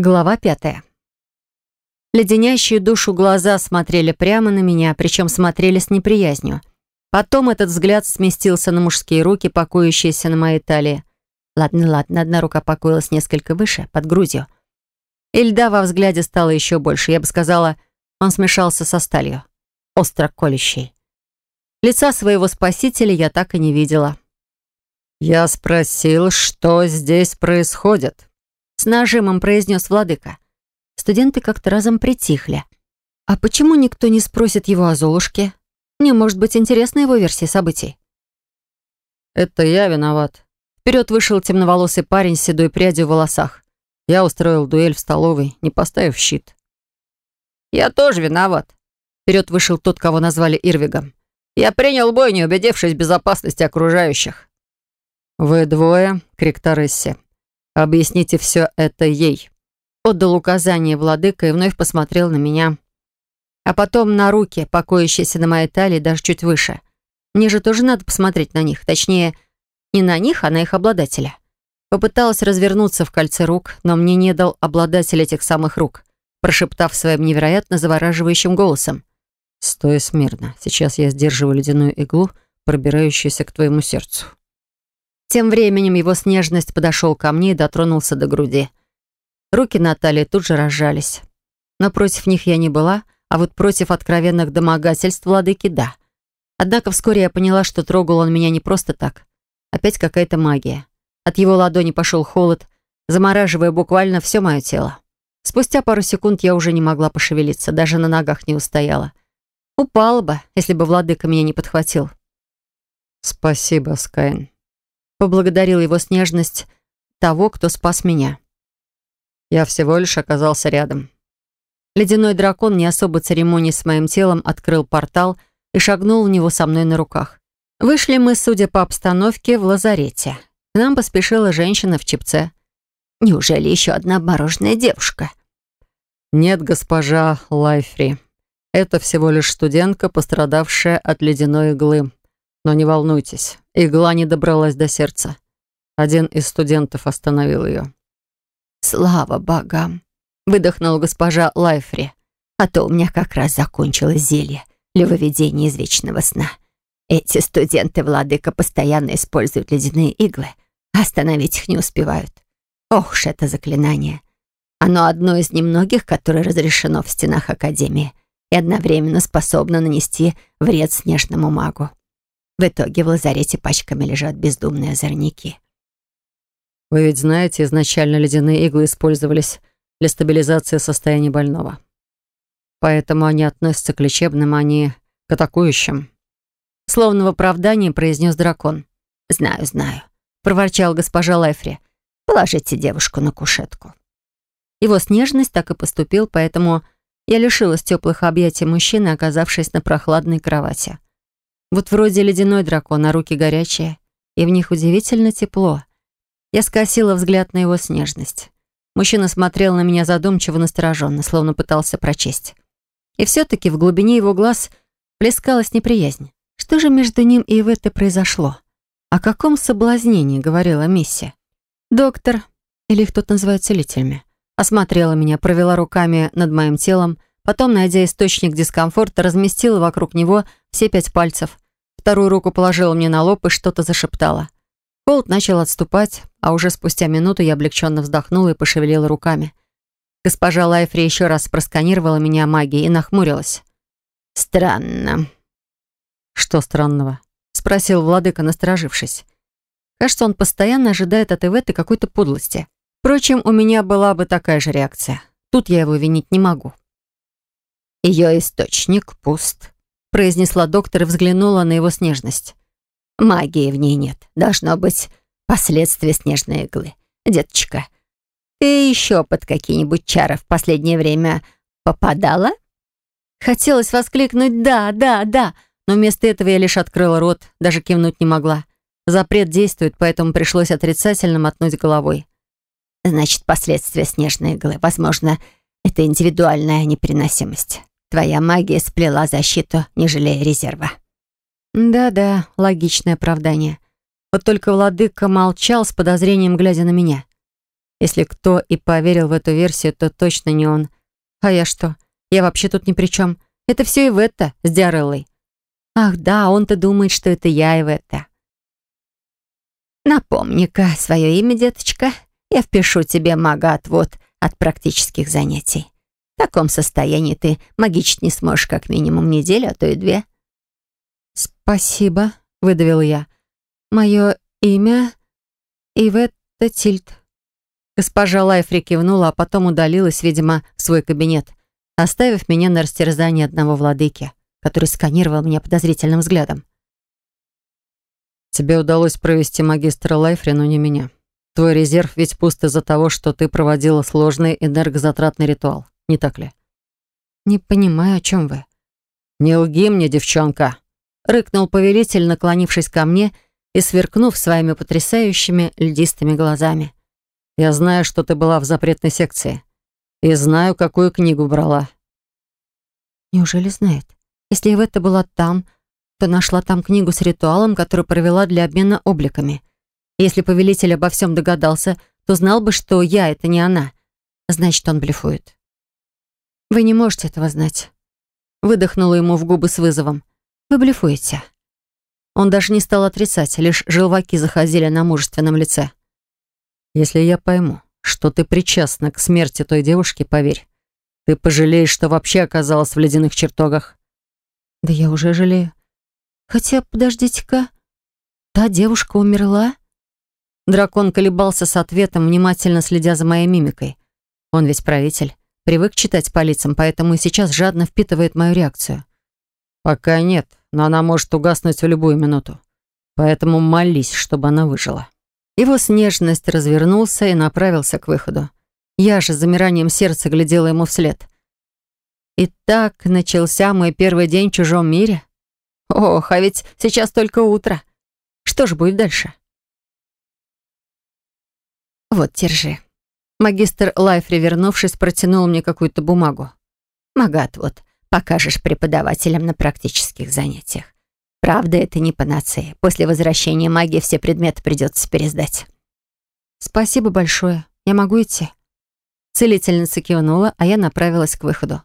Глава пятая. Леденящие душу глаза смотрели прямо на меня, причем смотрели с неприязнью. Потом этот взгляд сместился на мужские руки, покоящиеся на моей талии. Ладно, ладно, одна рука покоилась несколько выше, под грудью. И льда во взгляде стало еще больше. Я бы сказала, он смешался со сталью. Остро колющей. Лица своего спасителя я так и не видела. «Я спросил, что здесь происходит?» С нажимом произнес владыка. Студенты как-то разом притихли. А почему никто не спросит его о Золушке? Мне может быть интересна его версия событий. «Это я виноват». Вперед вышел темноволосый парень с седой прядью в волосах. Я устроил дуэль в столовой, не поставив щит. «Я тоже виноват». Вперед вышел тот, кого назвали Ирвигом. «Я принял бой, не убедившись в безопасности окружающих». «Вы двое, крик Таресси. Объясните все это ей». Отдал указание владыка и вновь посмотрел на меня. А потом на руки, покоящиеся на моей талии, даже чуть выше. Мне же тоже надо посмотреть на них. Точнее, не на них, а на их обладателя. Попыталась развернуться в кольце рук, но мне не дал обладатель этих самых рук, прошептав своим невероятно завораживающим голосом. «Стой смирно. Сейчас я сдерживаю ледяную иглу, пробирающуюся к твоему сердцу». Тем временем его снежность подошел ко мне и дотронулся до груди. Руки Натальи тут же разжались. Но против них я не была, а вот против откровенных домогательств владыки — да. Однако вскоре я поняла, что трогал он меня не просто так. Опять какая-то магия. От его ладони пошел холод, замораживая буквально все мое тело. Спустя пару секунд я уже не могла пошевелиться, даже на ногах не устояла. Упала бы, если бы владыка меня не подхватил. «Спасибо, Скайн», поблагодарил его снежность того, кто спас меня. Я всего лишь оказался рядом. Ледяной дракон, не особо церемоний с моим телом, открыл портал и шагнул в него со мной на руках. Вышли мы, судя по обстановке, в лазарете. К нам поспешила женщина в чепце. Неужели еще одна обмороженная девушка? Нет, госпожа Лайфри. Это всего лишь студентка, пострадавшая от ледяной иглы. Но не волнуйтесь, игла не добралась до сердца. Один из студентов остановил ее. «Слава богам!» — выдохнула госпожа Лайфри. «А то у меня как раз закончилось зелье для выведения из вечного сна. Эти студенты владыка постоянно используют ледяные иглы, остановить их не успевают. Ох уж это заклинание! Оно одно из немногих, которое разрешено в стенах Академии и одновременно способно нанести вред снежному магу. В итоге в лазарете пачками лежат бездумные озорники. Вы ведь знаете, изначально ледяные иглы использовались для стабилизации состояния больного. Поэтому они относятся к лечебным, а не к атакующим. Словно в оправдании произнес дракон. «Знаю, знаю», — проворчал госпожа Лайфри. «Положите девушку на кушетку». Его снежность так и поступил, поэтому я лишилась теплых объятий мужчины, оказавшись на прохладной кровати. Вот вроде ледяной дракон, а руки горячие, и в них удивительно тепло. Я скосила взгляд на его снежность. Мужчина смотрел на меня задумчиво, настороженно, словно пытался прочесть. И все-таки в глубине его глаз плескалась неприязнь. Что же между ним и Иветтой произошло? О каком соблазнении говорила миссия? Доктор, или их тут называют целителями, осмотрела меня, провела руками над моим телом, Потом, найдя источник дискомфорта, разместила вокруг него все пять пальцев. Вторую руку положила мне на лоб и что-то зашептала. Холод начал отступать, а уже спустя минуту я облегченно вздохнула и пошевелила руками. Госпожа Лайфри еще раз просканировала меня магией и нахмурилась. «Странно». «Что странного?» — спросил владыка, насторожившись. Кажется, он постоянно ожидает от Иветы какой-то подлости. Впрочем, у меня была бы такая же реакция. Тут я его винить не могу. Ее источник пуст», — произнесла доктор и взглянула на его снежность. «Магии в ней нет. Должно быть последствия снежной иглы. Деточка, ты еще под какие-нибудь чары в последнее время попадала?» Хотелось воскликнуть «да, да, да», но вместо этого я лишь открыла рот, даже кивнуть не могла. Запрет действует, поэтому пришлось отрицательно мотнуть головой. «Значит, последствия снежной иглы. Возможно, это индивидуальная непереносимость. Твоя магия сплела защиту, не жалея резерва». Да-да, логичное оправдание. Вот только владыка молчал с подозрением, глядя на меня. Если кто и поверил в эту версию, то точно не он. А я что? Я вообще тут ни при чем. Это все Иветта с Диареллой. Ах да, он-то думает, что это я Иветта. Напомни-ка свое имя, деточка. Я впишу тебе мага-отвод от практических занятий. В таком состоянии ты магичить не сможешь как минимум неделю, а то и две. «Спасибо», — выдавил я. «Мое имя Иветта Тильт». Госпожа Лайфри кивнула, а потом удалилась, видимо, в свой кабинет, оставив меня на растерзание одного владыки, который сканировал меня подозрительным взглядом. «Тебе удалось провести магистра Лайфри, но не меня. Твой резерв ведь пуст из-за того, что ты проводила сложный энергозатратный ритуал, не так ли?» «Не понимаю, о чем вы». «Не лги мне, девчонка!» — рыкнул повелитель, наклонившись ко мне и сверкнув своими потрясающими льдистыми глазами. Я знаю, что ты была в запретной секции. И знаю, какую книгу брала». «Неужели знает? Если Иветта была там, то нашла там книгу с ритуалом, которую провела для обмена обликами. Если повелитель обо всем догадался, то знал бы, что я — это не она. Значит, он блефует». «Вы не можете этого знать». Выдохнула ему в губы с вызовом. «Вы блефуете». Он даже не стал отрицать, лишь желваки заходили на мужественном лице. Если я пойму, что ты причастна к смерти той девушки, поверь, ты пожалеешь, что вообще оказалась в ледяных чертогах. Да я уже жалею. Хотя, подождите-ка, та девушка умерла? Дракон колебался с ответом, внимательно следя за моей мимикой. Он ведь правитель, привык читать по лицам, поэтому и сейчас жадно впитывает мою реакцию. Пока нет, но она может угаснуть в любую минуту. Поэтому молись, чтобы она выжила. Его снежность развернулся и направился к выходу. Я же с замиранием сердца глядела ему вслед. И так начался мой первый день в чужом мире. Ох, а ведь сейчас только утро. Что же будет дальше? Вот, держи. Магистр Лайфри, вернувшись, протянул мне какую-то бумагу. Магат, вот, покажешь преподавателям на практических занятиях. Правда, это не панацея. После возвращения магии все предметы придется пересдать. Спасибо большое. Я могу идти? Целительница кивнула, а я направилась к выходу.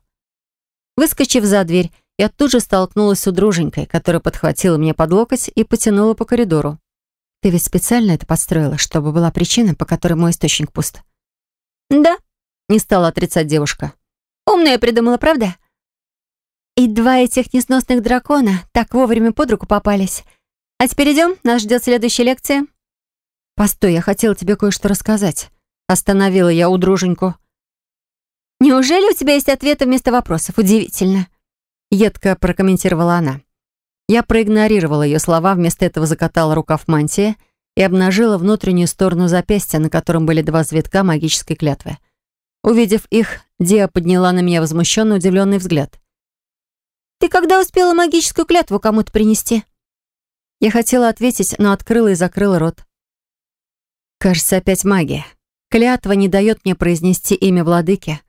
Выскочив за дверь, я тут же столкнулась с удруженькой, которая подхватила меня под локоть и потянула по коридору. «Ты ведь специально это подстроила, чтобы была причина, по которой мой источник пуст?» «Да», — не стала отрицать девушка. «Умная придумала, правда?» И два этих несносных дракона так вовремя под руку попались. А теперь идем, нас ждет следующая лекция. Постой, я хотела тебе кое-что рассказать. Остановила я у. Неужели у тебя есть ответы вместо вопросов? Удивительно. Едко прокомментировала она. Я проигнорировала ее слова, вместо этого закатала рукав мантии и обнажила внутреннюю сторону запястья, на котором были два завитка магической клятвы. Увидев их, Диа подняла на меня возмущенно удивленный взгляд. Ты когда успела магическую клятву кому-то принести?» Я хотела ответить, но открыла и закрыла рот. Кажется, опять магия. Клятва не дает мне произнести имя владыки,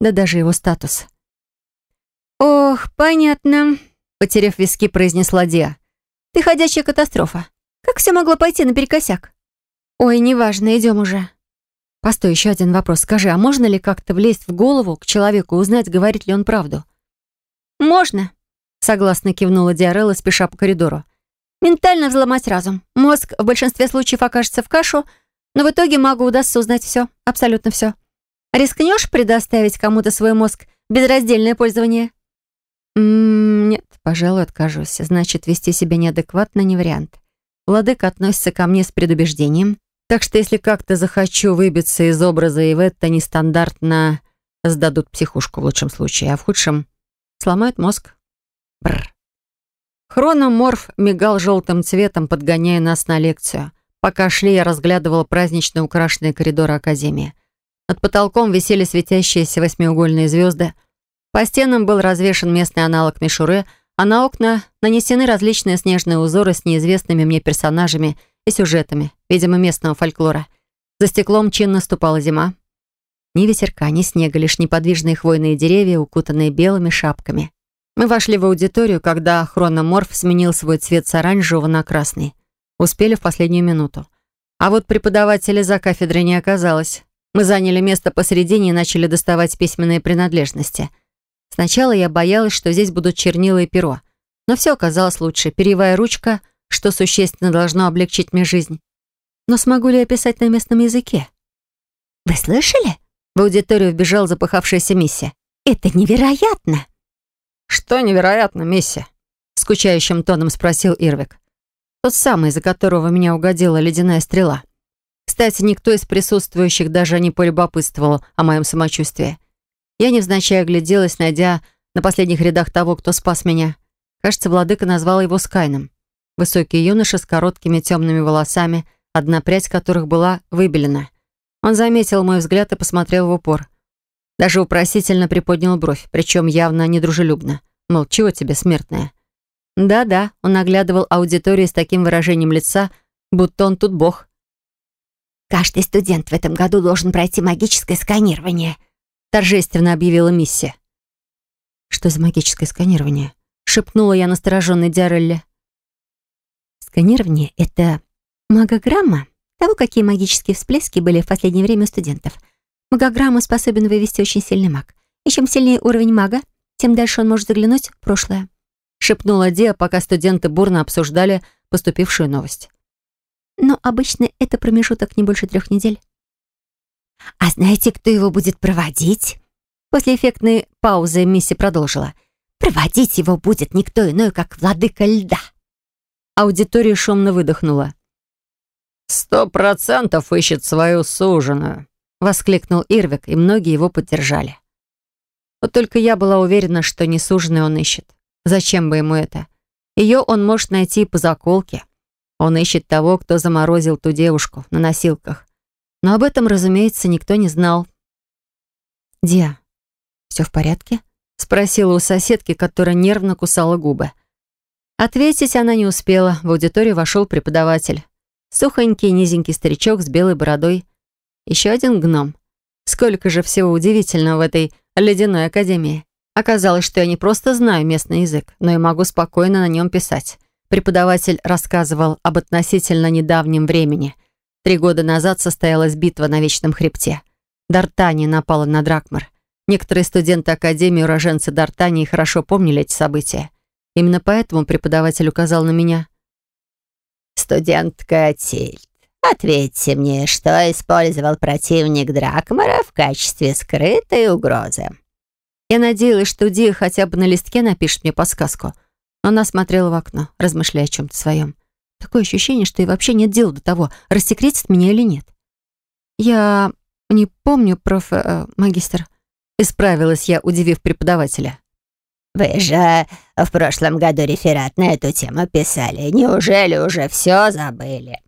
да даже его статус. «Ох, понятно», — потеряв виски, произнесла Диа. «Ты ходячая катастрофа. Как все могло пойти наперекосяк?» «Ой, неважно, идем уже». «Постой, еще один вопрос. Скажи, а можно ли как-то влезть в голову к человеку и узнать, говорит ли он правду?» «Можно», — согласно кивнула Диарелла, спеша по коридору. «Ментально взломать разум. Мозг в большинстве случаев окажется в кашу, но в итоге магу удастся узнать все, абсолютно все. Рискнешь предоставить кому-то свой мозг в безраздельное пользование?» М -м «Нет, пожалуй, откажусь. Значит, вести себя неадекватно не вариант. Владыка относится ко мне с предубеждением, так что если как-то захочу выбиться из образа и в это нестандартно сдадут психушку в лучшем случае, а в худшем Сломает мозг. Бррр. Хрономорф мигал желтым цветом, подгоняя нас на лекцию. Пока шли, я разглядывала празднично украшенные коридоры Академии. Над потолком висели светящиеся восьмиугольные звезды. По стенам был развешен местный аналог мишуры, а на окна нанесены различные снежные узоры с неизвестными мне персонажами и сюжетами, видимо, местного фольклора. За стеклом чинно ступала зима. Ни ветерка, ни снега, лишь неподвижные хвойные деревья, укутанные белыми шапками. Мы вошли в аудиторию, когда хрономорф сменил свой цвет с оранжевого на красный. Успели в последнюю минуту. А вот преподавателя за кафедрой не оказалось. Мы заняли место посередине и начали доставать письменные принадлежности. Сначала я боялась, что здесь будут чернила и перо. Но все оказалось лучше. Перьевая ручка, что существенно должно облегчить мне жизнь. Но смогу ли я писать на местном языке? «Вы слышали?» В аудиторию вбежал запыхавшаяся миссия. «Это невероятно!» «Что невероятно, миссия?» Скучающим тоном спросил Ирвик. Тот самый, из-за которого меня угодила ледяная стрела. Кстати, никто из присутствующих даже не полюбопытствовал о моем самочувствии. Я невзначай огляделась, найдя на последних рядах того, кто спас меня. Кажется, владыка назвал его Скайном. Высокий юноша с короткими темными волосами, одна прядь которых была выбелена. Он заметил мой взгляд и посмотрел в упор. Даже вопросительно приподнял бровь, причем явно недружелюбно. Мол, чего тебе, смертная? Да-да, он оглядывал аудиторию с таким выражением лица, будто он тут бог. «Каждый студент в этом году должен пройти магическое сканирование», торжественно объявила миссия. «Что за магическое сканирование?» шепнула я настороженной Диарелле. «Сканирование — это магограмма того, какие магические всплески были в последнее время у студентов. Магограмму способен вывести очень сильный маг. И чем сильнее уровень мага, тем дальше он может заглянуть в прошлое шепнула Диа, пока студенты бурно обсуждали поступившую новость. Но обычно это промежуток не больше трех недель. «А знаете, кто его будет проводить?» После эффектной паузы Мисси продолжила. «Проводить его будет никто иной, как владыка льда». Аудитория шумно выдохнула. «Сто процентов ищет свою суженую», — воскликнул Ирвик, и многие его поддержали. Вот только я была уверена, что не суженую он ищет. Зачем бы ему это? Ее он может найти по заколке. Он ищет того, кто заморозил ту девушку на носилках. Но об этом, разумеется, никто не знал. «Диа, все в порядке?» — спросила у соседки, которая нервно кусала губы. Ответить она не успела. В аудиторию вошел преподаватель. Сухонький, низенький старичок с белой бородой. Еще один гном. Сколько же всего удивительного в этой ледяной академии. Оказалось, что я не просто знаю местный язык, но и могу спокойно на нем писать. Преподаватель рассказывал об относительно недавнем времени. Три года назад состоялась битва на Вечном Хребте. Дартания напала на Дракмар. Некоторые студенты Академии, уроженцы Дартании, хорошо помнили эти события. Именно поэтому преподаватель указал на меня. «Студентка Тильд, ответьте мне, что использовал противник Дракмара в качестве скрытой угрозы?» Я надеялась, что Дия хотя бы на листке напишет мне подсказку. Но она смотрела в окно, размышляя о чем-то своем. Такое ощущение, что ей вообще нет дела до того, рассекретит меня или нет. «Я не помню, проф... Э, магистр», — исправилась я, удивив преподавателя. «Вы же в прошлом году реферат на эту тему писали. Неужели уже все забыли?»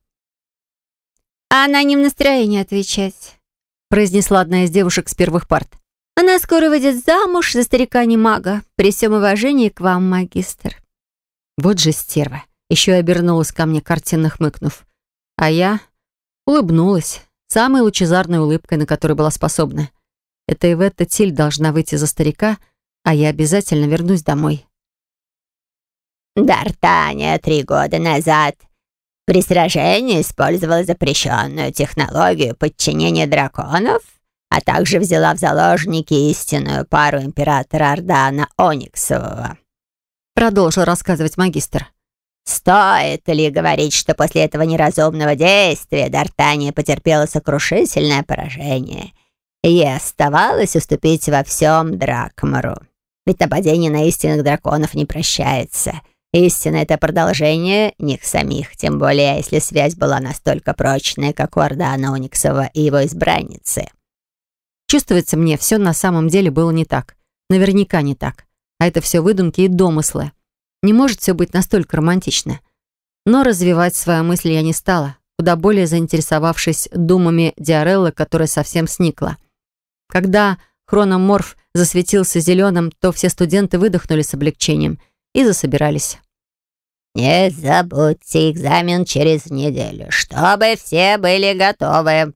«Она не в настроении отвечать», — произнесла одна из девушек с первых парт. Она скоро выйдет замуж за старика не мага. При всем уважении к вам, магистр». Вот же стерва. Еще и обернулась ко мне, картинно хмыкнув. А я улыбнулась, самой лучезарной улыбкой, на которой была способна. Это и в этот Тиль должна выйти за старика, а я обязательно вернусь домой. Д'Артания три года назад при сражении использовала запрещенную технологию подчинения драконов а также взяла в заложники истинную пару императора Ордана Ониксового. Продолжил рассказывать магистр. Стоит ли говорить, что после этого неразумного действия Д'Артания потерпела сокрушительное поражение? И оставалось уступить во всем Дракмару. Ведь нападение на истинных драконов не прощается. Истина — это продолжение них самих, тем более, если связь была настолько прочная, как у Ордана Ониксова и его избранницы. Чувствуется мне, все на самом деле было не так. Наверняка не так. А это все выдумки и домыслы. Не может все быть настолько романтично. Но развивать свою мысль я не стала, куда более заинтересовавшись думами Диареллы, которая совсем сникла. Когда хрономорф засветился зеленым, то все студенты выдохнули с облегчением и засобирались. «Не забудьте экзамен через неделю, чтобы все были готовы»,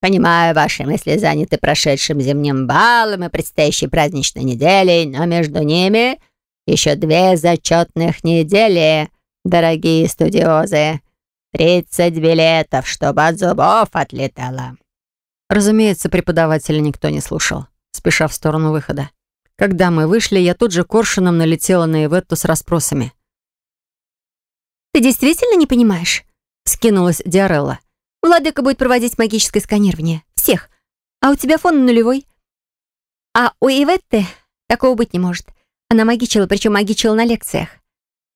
Понимаю, ваши мысли заняты прошедшим зимним балом и предстоящей праздничной неделей, но между ними еще две зачетных недели, дорогие студиозы. Тридцать билетов, чтобы от зубов отлетало. Разумеется, преподавателя никто не слушал, спеша в сторону выхода. Когда мы вышли, я тут же коршуном налетела на Иветту с расспросами. «Ты действительно не понимаешь?» — скинулась Диарелла. «Владыка будет проводить магическое сканирование. Всех. А у тебя фон нулевой. А у Иветты такого быть не может. Она магичила, причем магичила на лекциях.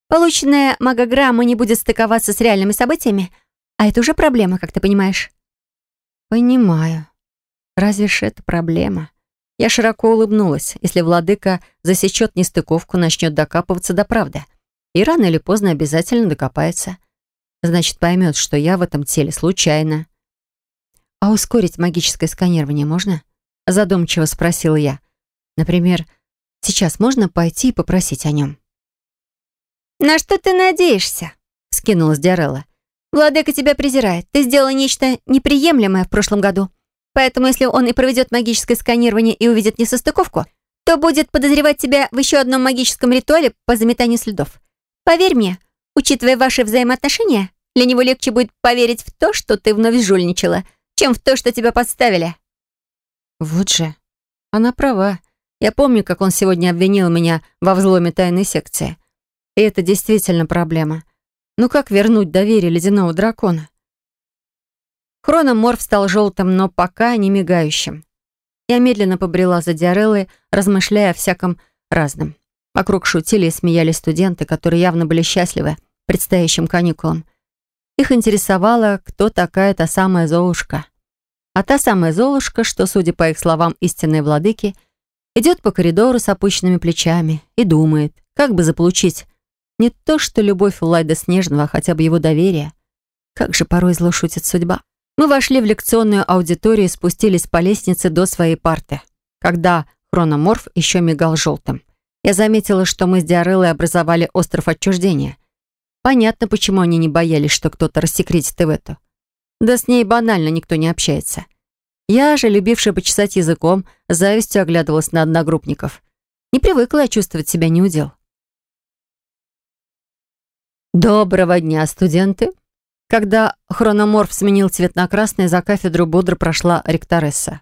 Полученная магограмма не будет стыковаться с реальными событиями, а это уже проблема, как ты понимаешь. Понимаю. Разве ж это проблема? Я широко улыбнулась. Если владыка засечет нестыковку, начнет докапываться до правды. И рано или поздно обязательно докопается. Значит, поймет, что я в этом теле случайно. «А ускорить магическое сканирование можно?» Задумчиво спросила я. «Например, сейчас можно пойти и попросить о нем?» «На что ты надеешься?» — скинулась Диарелла. Владыка тебя презирает. Ты сделала нечто неприемлемое в прошлом году. Поэтому если он и проведет магическое сканирование и увидит несостыковку, то будет подозревать тебя в еще одном магическом ритуале по заметанию следов. Поверь мне, учитывая ваши взаимоотношения, для него легче будет поверить в то, что ты вновь жульничала, чем в то, что тебя подставили. Вот же. Она права. Я помню, как он сегодня обвинил меня во взломе тайной секции. И это действительно проблема. Ну как вернуть доверие ледяного дракона? Хрономорф стал желтым, но пока не мигающим. Я медленно побрела за Диареллой, размышляя о всяком разном. Вокруг шутили и смеялись студенты, которые явно были счастливы предстоящим каникулам. Их интересовало, кто такая та самая Золушка. А та самая Золушка, что, судя по их словам истинной владыки, идет по коридору с опущенными плечами и думает, как бы заполучить не то что любовь Лайда Снежного, а хотя бы его доверие. Как же порой зло шутит судьба. Мы вошли в лекционную аудиторию и спустились по лестнице до своей парты, когда хрономорф еще мигал желтым. Я заметила, что мы с Диареллой образовали остров отчуждения. Понятно, почему они не боялись, что кто-то рассекретит Ивету. Да с ней банально никто не общается. Я же, любившая почесать языком, завистью оглядывалась на одногруппников. Не привыкла я чувствовать себя неудел. «Доброго дня, студенты!» Когда хрономорф сменил цвет на красный, за кафедру бодро прошла ректоресса.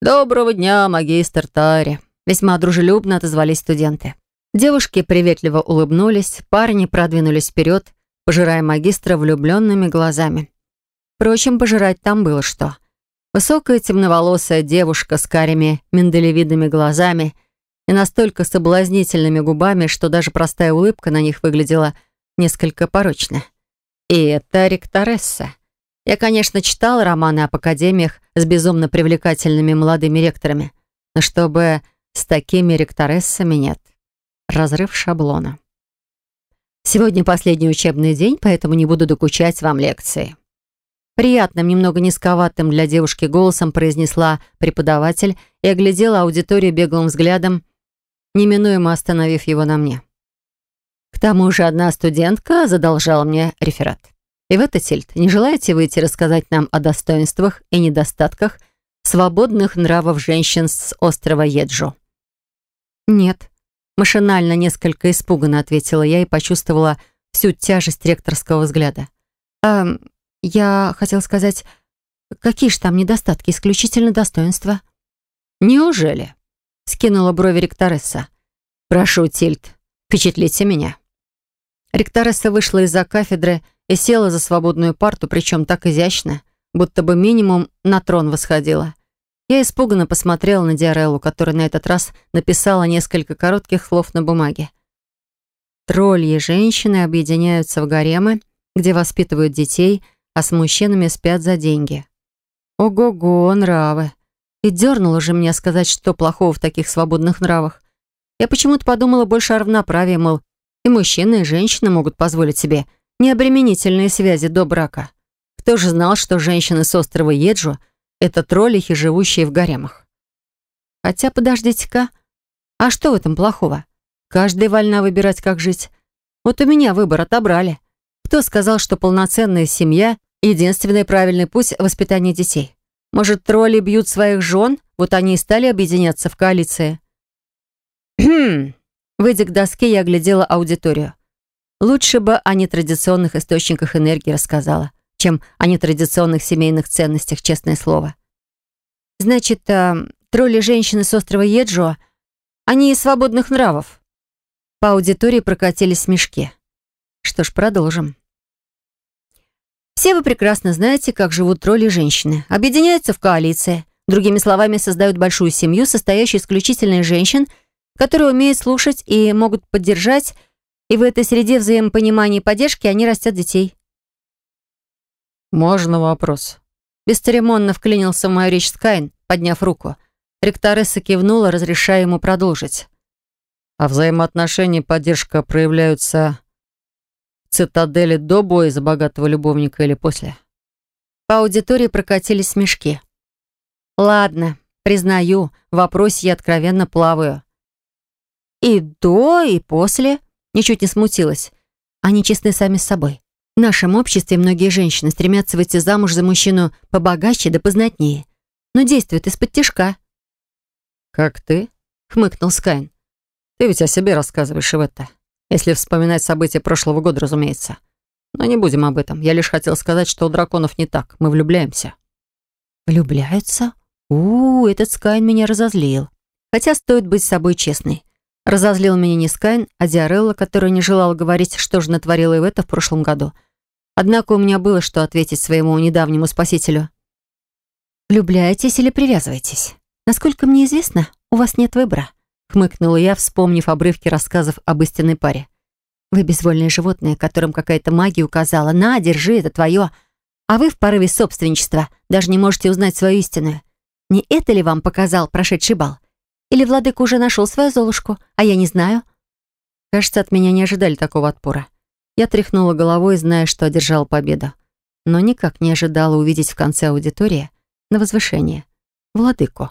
«Доброго дня, магистр Тари!» Весьма дружелюбно отозвались студенты. Девушки приветливо улыбнулись, парни продвинулись вперед, пожирая магистра влюбленными глазами. Впрочем, пожирать там было что. Высокая темноволосая девушка с карими миндалевидными глазами и настолько соблазнительными губами, что даже простая улыбка на них выглядела несколько порочно. И это ректоресса. Я, конечно, читал романы об академиях с безумно привлекательными молодыми ректорами, но чтобы с такими ректорессами нет. Разрыв шаблона. Сегодня последний учебный день, поэтому не буду докучать вам лекции. Приятным, немного низковатым для девушки голосом произнесла преподаватель и оглядела аудиторию беглым взглядом, неминуемо остановив его на мне. К тому же одна студентка задолжала мне реферат. И в этот Тильт, не желаете выйти рассказать нам о достоинствах и недостатках свободных нравов женщин с острова Еджо? Нет. Машинально несколько испуганно ответила я и почувствовала всю тяжесть ректорского взгляда. А, я хотела сказать, какие же там недостатки, исключительно достоинства? Неужели? Скинула брови ректоресса. Прошу, Тильт, впечатлите меня. Ректоресса вышла из-за кафедры и села за свободную парту, причем так изящно, будто бы минимум на трон восходила. Я испуганно посмотрела на Диареллу, которая на этот раз написала несколько коротких слов на бумаге. Тролли и женщины объединяются в гаремы, где воспитывают детей, а с мужчинами спят за деньги. Ого-го, нравы. И дернуло же меня сказать, что плохого в таких свободных нравах. Я почему-то подумала больше о равноправии, мол, и мужчина, и женщина могут позволить себе необременительные связи до брака. Кто же знал, что женщины с острова Еджу — это троллихи, живущие в гаремах? Хотя, подождите-ка, а что в этом плохого? Каждая вольна выбирать, как жить. Вот у меня выбор отобрали. Кто сказал, что полноценная семья — единственный правильный путь воспитания детей? Может, тролли бьют своих жен, вот они и стали объединяться в коалиции? Хм, Выйдя к доске, я оглядела аудиторию. Лучше бы о нетрадиционных источниках энергии рассказала, чем о нетрадиционных семейных ценностях, честное слово. Значит, э, тролли женщины с острова Еджо, они из свободных нравов. По аудитории прокатились смешки. Что ж, продолжим. Все вы прекрасно знаете, как живут тролли женщины. Объединяются в коалиции. Другими словами, создают большую семью, состоящую исключительно из женщин, которые умеют слушать и могут поддержать, и в этой среде взаимопонимания и поддержки они растят детей. «Можно вопрос?» Бесцеремонно вклинился в мою речь Скайн, подняв руку. Ректоресса кивнула, разрешая ему продолжить. «А взаимоотношения и поддержка проявляются цитадели до боя за богатого любовника или после?» По аудитории прокатились смешки. «Ладно, признаю, в вопросе я откровенно плаваю. И до, и после. Ничуть не смутилась. Они честны сами с собой. В нашем обществе многие женщины стремятся выйти замуж за мужчину побогаче да познатнее. Но действуют исподтишка. «Как ты?» — хмыкнул Скайн. «Ты ведь о себе рассказываешь, Иветта. Если вспоминать события прошлого года, разумеется. Но не будем об этом. Я лишь хотел сказать, что у драконов не так. Мы влюбляемся». «Влюбляются? У, -у этот Скайн меня разозлил. Хотя стоит быть с собой честной. Разозлил меня не Скайн, а Диарелла, которая не желала говорить, что же натворила Иветта в прошлом году. Однако у меня было что ответить своему недавнему спасителю. «Влюбляетесь или привязываетесь? Насколько мне известно, у вас нет выбора», хмыкнула я, вспомнив обрывки рассказов об истинной паре. «Вы безвольное животное, которым какая-то магия указала. На, держи, это твое. А вы в порыве собственничества даже не можете узнать свою истинную. Не это ли вам показал прошедший бал? Или владыка уже нашел свою Золушку, а я не знаю?» Кажется, от меня не ожидали такого отпора. Я тряхнула головой, зная, что одержала победу. Но никак не ожидала увидеть в конце аудитории на возвышение владыку.